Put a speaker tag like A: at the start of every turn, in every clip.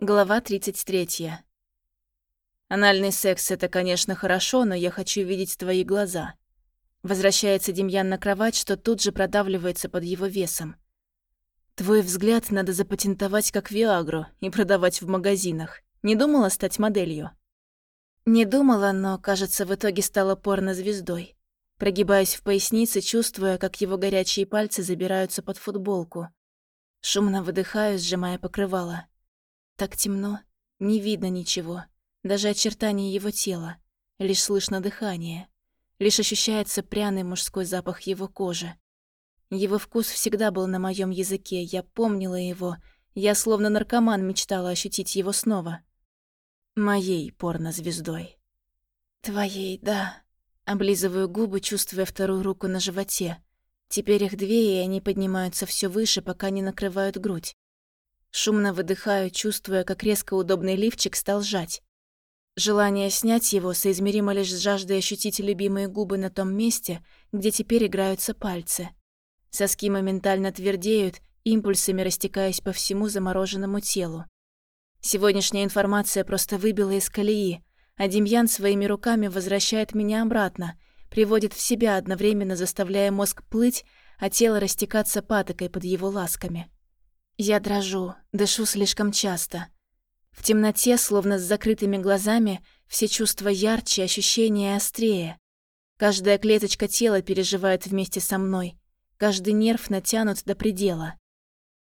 A: Глава 33. Анальный секс — это, конечно, хорошо, но я хочу видеть твои глаза. Возвращается Демьян на кровать, что тут же продавливается под его весом. Твой взгляд надо запатентовать как Виагру и продавать в магазинах. Не думала стать моделью? Не думала, но, кажется, в итоге стала порнозвездой. Прогибаясь в пояснице, чувствуя, как его горячие пальцы забираются под футболку. Шумно выдыхаю, сжимая покрывало. Так темно, не видно ничего, даже очертаний его тела, лишь слышно дыхание, лишь ощущается пряный мужской запах его кожи. Его вкус всегда был на моем языке, я помнила его, я словно наркоман мечтала ощутить его снова. Моей порнозвездой. Твоей, да. Облизываю губы, чувствуя вторую руку на животе. Теперь их две, и они поднимаются все выше, пока не накрывают грудь. Шумно выдыхаю, чувствуя, как резко удобный лифчик стал сжать. Желание снять его соизмеримо лишь с жаждой ощутить любимые губы на том месте, где теперь играются пальцы. Соски моментально твердеют, импульсами растекаясь по всему замороженному телу. Сегодняшняя информация просто выбила из колеи, а Демьян своими руками возвращает меня обратно, приводит в себя, одновременно заставляя мозг плыть, а тело растекаться патокой под его ласками. Я дрожу, дышу слишком часто. В темноте, словно с закрытыми глазами, все чувства ярче, ощущения острее. Каждая клеточка тела переживает вместе со мной. Каждый нерв натянут до предела.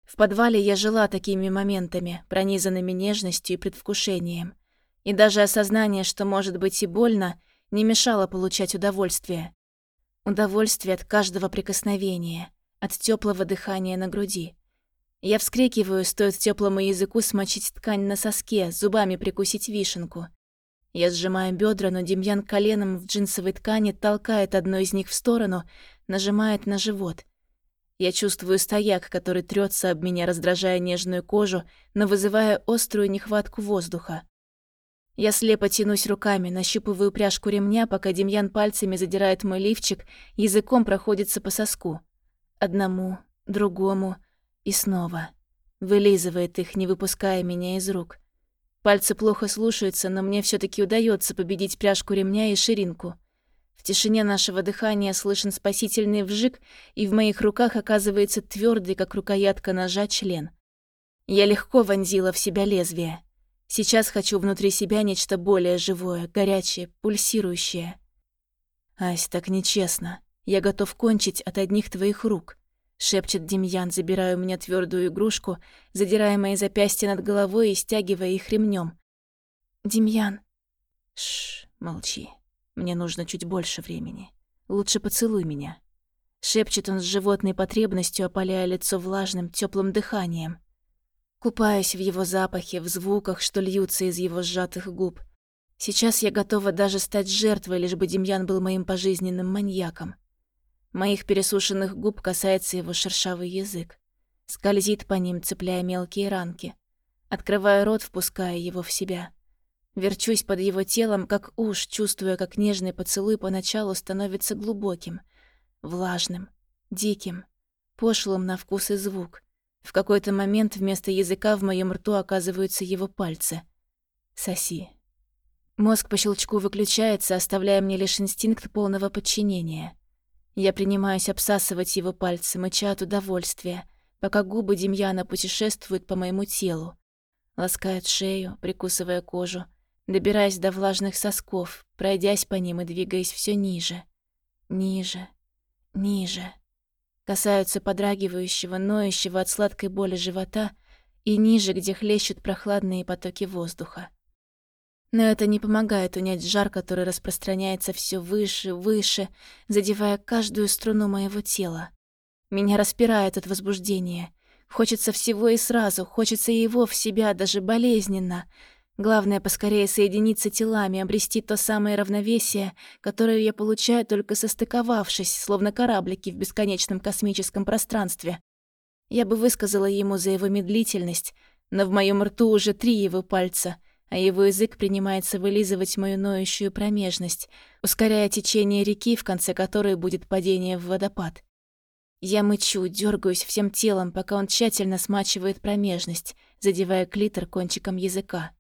A: В подвале я жила такими моментами, пронизанными нежностью и предвкушением. И даже осознание, что может быть и больно, не мешало получать удовольствие. Удовольствие от каждого прикосновения, от теплого дыхания на груди. Я вскрикиваю, стоит теплому языку смочить ткань на соске, зубами прикусить вишенку. Я сжимаю бедра, но Демьян коленом в джинсовой ткани толкает одну из них в сторону, нажимает на живот. Я чувствую стояк, который трется об меня, раздражая нежную кожу, но вызывая острую нехватку воздуха. Я слепо тянусь руками, нащупываю пряжку ремня, пока Демьян пальцами задирает мой лифчик, языком проходится по соску. Одному, другому, и снова. Вылизывает их, не выпуская меня из рук. Пальцы плохо слушаются, но мне все таки удается победить пряжку ремня и ширинку. В тишине нашего дыхания слышен спасительный вжик, и в моих руках оказывается твердый, как рукоятка ножа, член. Я легко вонзила в себя лезвие. Сейчас хочу внутри себя нечто более живое, горячее, пульсирующее. Ась, так нечестно. Я готов кончить от одних твоих рук. — шепчет Демьян, забирая у меня твердую игрушку, задирая мои запястья над головой и стягивая их ремнем. «Демьян...» Шш, молчи. Мне нужно чуть больше времени. Лучше поцелуй меня». Шепчет он с животной потребностью, опаляя лицо влажным, теплым дыханием. Купаясь в его запахе, в звуках, что льются из его сжатых губ. Сейчас я готова даже стать жертвой, лишь бы Демьян был моим пожизненным маньяком. Моих пересушенных губ касается его шершавый язык. Скользит по ним, цепляя мелкие ранки. Открываю рот, впуская его в себя. Верчусь под его телом, как уж, чувствуя, как нежный поцелуй поначалу становится глубоким, влажным, диким, пошлым на вкус и звук. В какой-то момент вместо языка в моем рту оказываются его пальцы. Соси. Мозг по щелчку выключается, оставляя мне лишь инстинкт полного подчинения. Я принимаюсь обсасывать его пальцы, мыча от удовольствия, пока губы Демьяна путешествуют по моему телу. Ласкают шею, прикусывая кожу, добираясь до влажных сосков, пройдясь по ним и двигаясь все ниже, ниже, ниже. Касаются подрагивающего, ноющего от сладкой боли живота и ниже, где хлещут прохладные потоки воздуха. Но это не помогает унять жар, который распространяется все выше, выше, задевая каждую струну моего тела. Меня распирает от возбуждения. Хочется всего и сразу, хочется его в себя, даже болезненно. Главное, поскорее соединиться телами, обрести то самое равновесие, которое я получаю только состыковавшись, словно кораблики в бесконечном космическом пространстве. Я бы высказала ему за его медлительность, но в моем рту уже три его пальца — а его язык принимается вылизывать мою ноющую промежность, ускоряя течение реки, в конце которой будет падение в водопад. Я мычу, дергаюсь всем телом, пока он тщательно смачивает промежность, задевая клитор кончиком языка.